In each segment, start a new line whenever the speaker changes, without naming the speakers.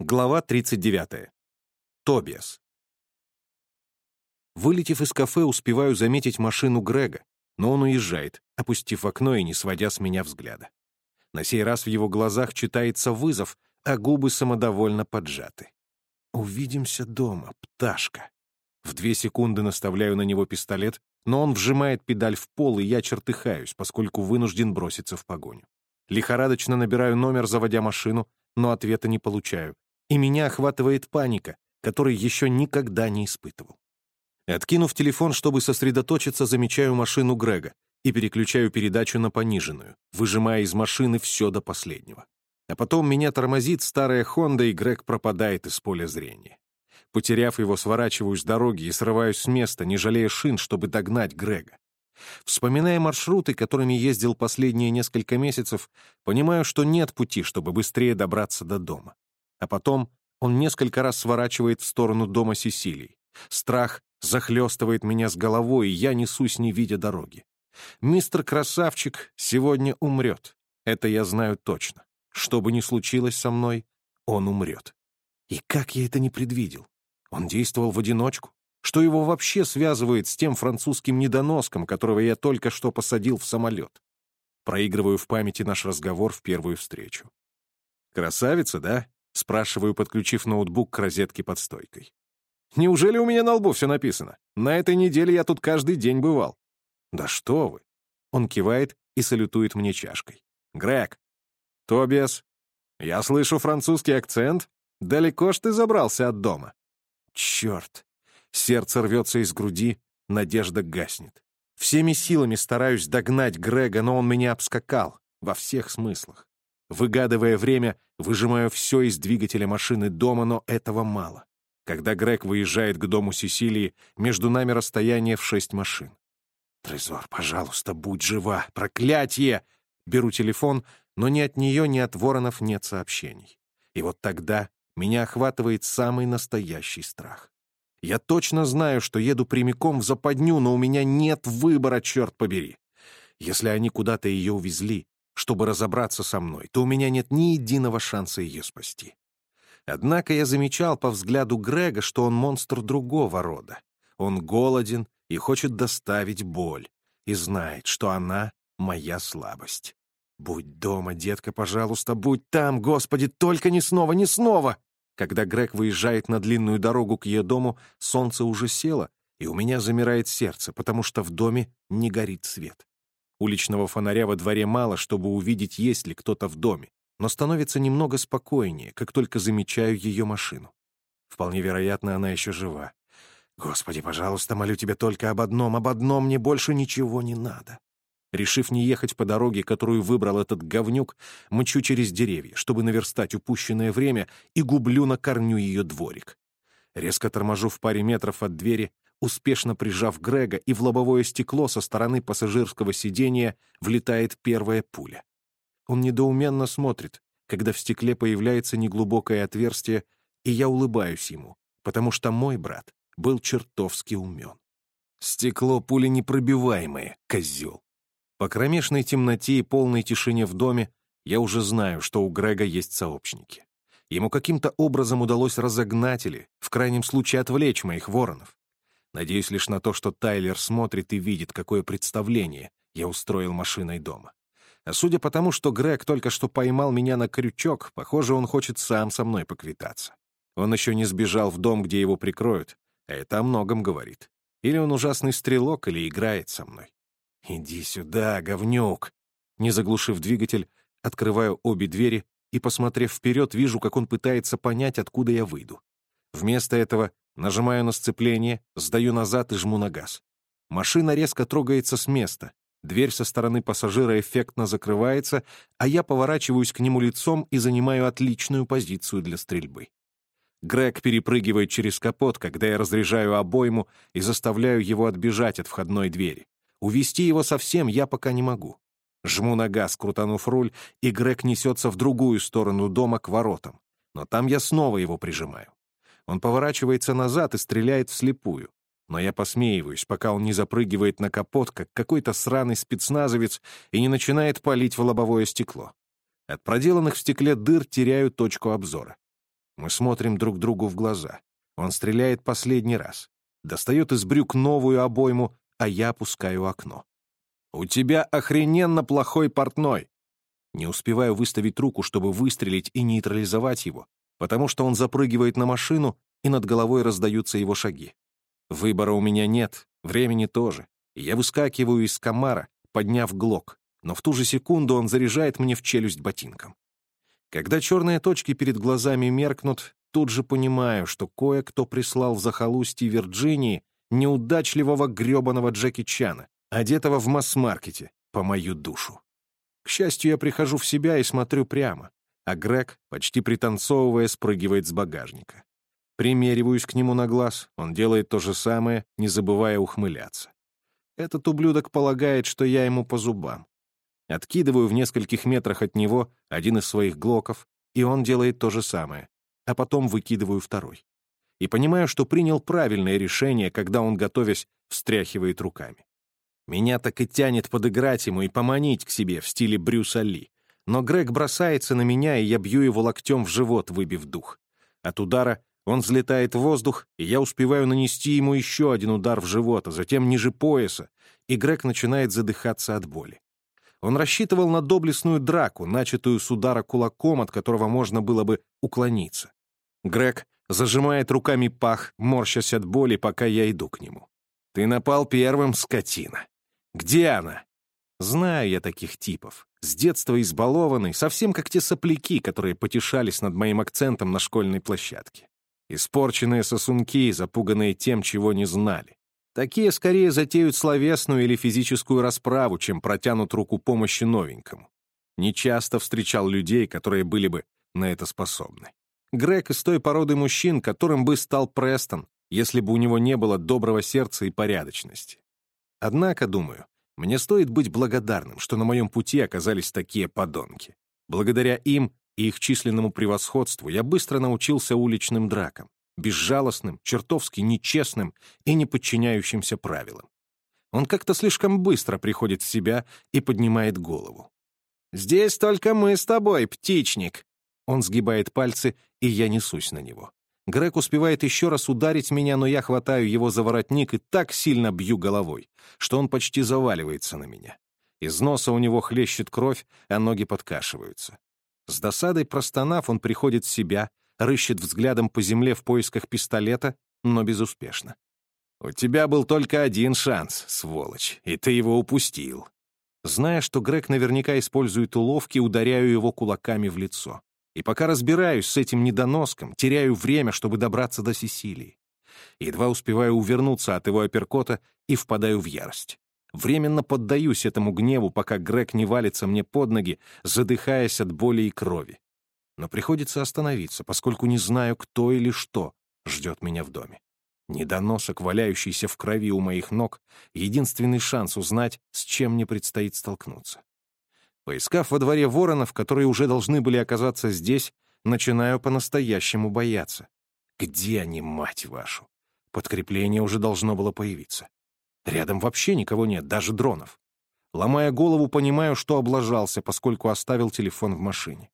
Глава 39. Тобиас. Вылетев из кафе, успеваю заметить машину Грега, но он уезжает, опустив окно и не сводя с меня взгляда. На сей раз в его глазах читается вызов, а губы самодовольно поджаты. «Увидимся дома, пташка». В две секунды наставляю на него пистолет, но он вжимает педаль в пол, и я чертыхаюсь, поскольку вынужден броситься в погоню. Лихорадочно набираю номер, заводя машину, но ответа не получаю и меня охватывает паника, которой еще никогда не испытывал. Откинув телефон, чтобы сосредоточиться, замечаю машину Грега и переключаю передачу на пониженную, выжимая из машины все до последнего. А потом меня тормозит старая Хонда, и Грег пропадает из поля зрения. Потеряв его, сворачиваю с дороги и срываюсь с места, не жалея шин, чтобы догнать Грега. Вспоминая маршруты, которыми ездил последние несколько месяцев, понимаю, что нет пути, чтобы быстрее добраться до дома. А потом он несколько раз сворачивает в сторону дома Сесилии. Страх захлестывает меня с головой, и я несусь, не видя дороги. Мистер Красавчик сегодня умрет. Это я знаю точно. Что бы ни случилось со мной, он умрет. И как я это не предвидел? Он действовал в одиночку? Что его вообще связывает с тем французским недоноском, которого я только что посадил в самолет? Проигрываю в памяти наш разговор в первую встречу. «Красавица, да?» — спрашиваю, подключив ноутбук к розетке под стойкой. «Неужели у меня на лбу все написано? На этой неделе я тут каждый день бывал». «Да что вы!» Он кивает и салютует мне чашкой. «Грег!» «Тобиас!» «Я слышу французский акцент. Далеко ж ты забрался от дома?» «Черт!» Сердце рвется из груди, надежда гаснет. Всеми силами стараюсь догнать Грега, но он меня обскакал во всех смыслах. Выгадывая время, выжимаю все из двигателя машины дома, но этого мало. Когда Грег выезжает к дому Сесилии, между нами расстояние в шесть машин. «Трезор, пожалуйста, будь жива! Проклятие!» Беру телефон, но ни от нее, ни от воронов нет сообщений. И вот тогда меня охватывает самый настоящий страх. Я точно знаю, что еду прямиком в западню, но у меня нет выбора, черт побери. Если они куда-то ее увезли, чтобы разобраться со мной, то у меня нет ни единого шанса ее спасти. Однако я замечал по взгляду Грега, что он монстр другого рода. Он голоден и хочет доставить боль, и знает, что она — моя слабость. «Будь дома, детка, пожалуйста, будь там, Господи, только не снова, не снова!» Когда Грег выезжает на длинную дорогу к ее дому, солнце уже село, и у меня замирает сердце, потому что в доме не горит свет. Уличного фонаря во дворе мало, чтобы увидеть, есть ли кто-то в доме, но становится немного спокойнее, как только замечаю ее машину. Вполне вероятно, она еще жива. Господи, пожалуйста, молю тебя только об одном, об одном, мне больше ничего не надо. Решив не ехать по дороге, которую выбрал этот говнюк, мчу через деревья, чтобы наверстать упущенное время, и гублю на корню ее дворик. Резко торможу в паре метров от двери, успешно прижав Грега, и в лобовое стекло со стороны пассажирского сидения влетает первая пуля. Он недоуменно смотрит, когда в стекле появляется неглубокое отверстие, и я улыбаюсь ему, потому что мой брат был чертовски умен. Стекло пули непробиваемое, козел. По кромешной темноте и полной тишине в доме я уже знаю, что у Грега есть сообщники. Ему каким-то образом удалось разогнать или, в крайнем случае, отвлечь моих воронов. Надеюсь лишь на то, что Тайлер смотрит и видит, какое представление я устроил машиной дома. А судя по тому, что Грег только что поймал меня на крючок, похоже, он хочет сам со мной поквитаться. Он еще не сбежал в дом, где его прикроют, а это о многом говорит. Или он ужасный стрелок, или играет со мной. «Иди сюда, говнюк!» Не заглушив двигатель, открываю обе двери и, посмотрев вперед, вижу, как он пытается понять, откуда я выйду. Вместо этого Нажимаю на сцепление, сдаю назад и жму на газ. Машина резко трогается с места. Дверь со стороны пассажира эффектно закрывается, а я поворачиваюсь к нему лицом и занимаю отличную позицию для стрельбы. Грег перепрыгивает через капот, когда я разряжаю обойму и заставляю его отбежать от входной двери. Увести его совсем я пока не могу. Жму на газ, крутанув руль, и Грег несется в другую сторону дома к воротам. Но там я снова его прижимаю. Он поворачивается назад и стреляет вслепую. Но я посмеиваюсь, пока он не запрыгивает на капот, как какой-то сраный спецназовец, и не начинает палить в лобовое стекло. От проделанных в стекле дыр теряю точку обзора. Мы смотрим друг другу в глаза. Он стреляет последний раз. Достает из брюк новую обойму, а я опускаю окно. «У тебя охрененно плохой портной!» Не успеваю выставить руку, чтобы выстрелить и нейтрализовать его, потому что он запрыгивает на машину, и над головой раздаются его шаги. Выбора у меня нет, времени тоже. Я выскакиваю из комара, подняв глок, но в ту же секунду он заряжает мне в челюсть ботинком. Когда черные точки перед глазами меркнут, тут же понимаю, что кое-кто прислал в захолустье Вирджинии неудачливого гребаного Джеки Чана, одетого в масс-маркете, по мою душу. К счастью, я прихожу в себя и смотрю прямо, а Грег, почти пританцовывая, спрыгивает с багажника. Примериваюсь к нему на глаз, он делает то же самое, не забывая ухмыляться. Этот ублюдок полагает, что я ему по зубам. Откидываю в нескольких метрах от него один из своих глоков, и он делает то же самое, а потом выкидываю второй. И понимаю, что принял правильное решение, когда он, готовясь, встряхивает руками. Меня так и тянет подыграть ему и поманить к себе в стиле Брюса Ли. Но Грег бросается на меня, и я бью его локтем в живот, выбив дух. От удара он взлетает в воздух, и я успеваю нанести ему еще один удар в живот, а затем ниже пояса, и Грег начинает задыхаться от боли. Он рассчитывал на доблестную драку, начатую с удара кулаком, от которого можно было бы уклониться. Грег зажимает руками пах, морщась от боли, пока я иду к нему. «Ты напал первым, скотина. Где она?» Знаю я таких типов. С детства избалованный, совсем как те сопляки, которые потешались над моим акцентом на школьной площадке. Испорченные сосунки, запуганные тем, чего не знали. Такие скорее затеют словесную или физическую расправу, чем протянут руку помощи новенькому. Нечасто встречал людей, которые были бы на это способны. Грег из той породы мужчин, которым бы стал Престон, если бы у него не было доброго сердца и порядочности. Однако, думаю, мне стоит быть благодарным, что на моем пути оказались такие подонки. Благодаря им и их численному превосходству я быстро научился уличным дракам безжалостным, чертовски нечестным и не подчиняющимся правилам. Он как-то слишком быстро приходит в себя и поднимает голову. «Здесь только мы с тобой, птичник!» Он сгибает пальцы, и я несусь на него. Грег успевает еще раз ударить меня, но я хватаю его за воротник и так сильно бью головой, что он почти заваливается на меня. Из носа у него хлещет кровь, а ноги подкашиваются. С досадой простонав, он приходит в себя, рыщет взглядом по земле в поисках пистолета, но безуспешно. «У тебя был только один шанс, сволочь, и ты его упустил». Зная, что Грег наверняка использует уловки, ударяю его кулаками в лицо. И пока разбираюсь с этим недоноском, теряю время, чтобы добраться до Сесилии. Едва успеваю увернуться от его апперкота и впадаю в ярость. Временно поддаюсь этому гневу, пока Грег не валится мне под ноги, задыхаясь от боли и крови но приходится остановиться, поскольку не знаю, кто или что ждет меня в доме. Недоносок, валяющийся в крови у моих ног, единственный шанс узнать, с чем мне предстоит столкнуться. Поискав во дворе воронов, которые уже должны были оказаться здесь, начинаю по-настоящему бояться. Где они, мать вашу? Подкрепление уже должно было появиться. Рядом вообще никого нет, даже дронов. Ломая голову, понимаю, что облажался, поскольку оставил телефон в машине.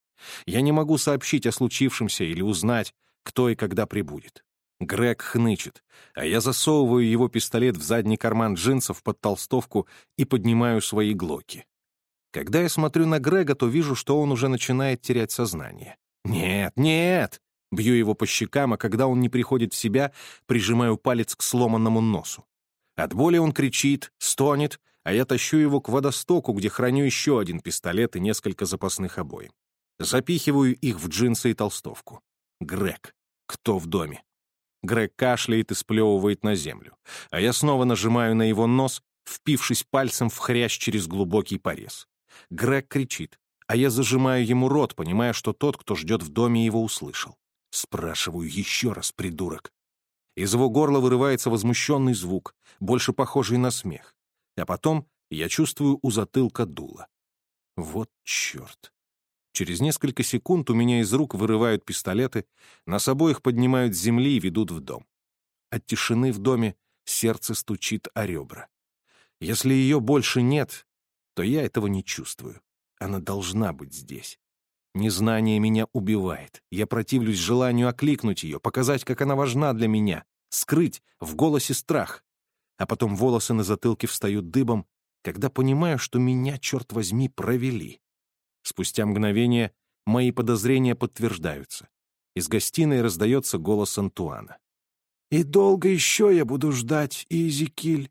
Я не могу сообщить о случившемся или узнать, кто и когда прибудет. Грег хнычет, а я засовываю его пистолет в задний карман джинсов под толстовку и поднимаю свои глоки. Когда я смотрю на Грега, то вижу, что он уже начинает терять сознание. «Нет, нет!» Бью его по щекам, а когда он не приходит в себя, прижимаю палец к сломанному носу. От боли он кричит, стонет, а я тащу его к водостоку, где храню еще один пистолет и несколько запасных обоим. Запихиваю их в джинсы и толстовку. Грег. Кто в доме? Грег кашляет и сплевывает на землю, а я снова нажимаю на его нос, впившись пальцем в хрящ через глубокий порез. Грег кричит, а я зажимаю ему рот, понимая, что тот, кто ждет в доме, его услышал. Спрашиваю еще раз, придурок. Из его горла вырывается возмущенный звук, больше похожий на смех. А потом я чувствую у затылка дуло. Вот черт. Через несколько секунд у меня из рук вырывают пистолеты, нас обоих поднимают с земли и ведут в дом. От тишины в доме сердце стучит о ребра. Если ее больше нет, то я этого не чувствую. Она должна быть здесь. Незнание меня убивает. Я противлюсь желанию окликнуть ее, показать, как она важна для меня, скрыть в голосе страх. А потом волосы на затылке встают дыбом, когда понимаю, что меня, черт возьми, провели. Спустя мгновение мои подозрения подтверждаются. Из гостиной раздается голос Антуана.
«И долго еще я буду ждать, Изикиль?»